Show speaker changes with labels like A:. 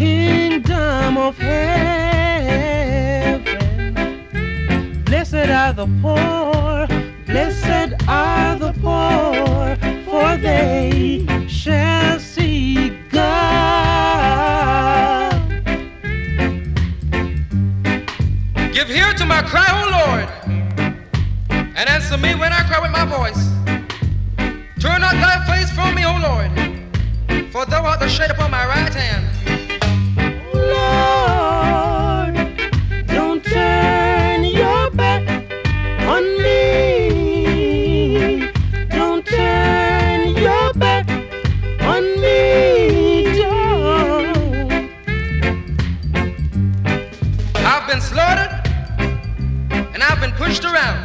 A: kingdom of heaven. Blessed are the poor, blessed are the poor, for they shall see God.
B: Give ear to my cry, O Lord, and answer me when I cry with my voice. Turn not thy face from me, O Lord, for thou art the shade upon my right hand. Slaughtered and I've been pushed around.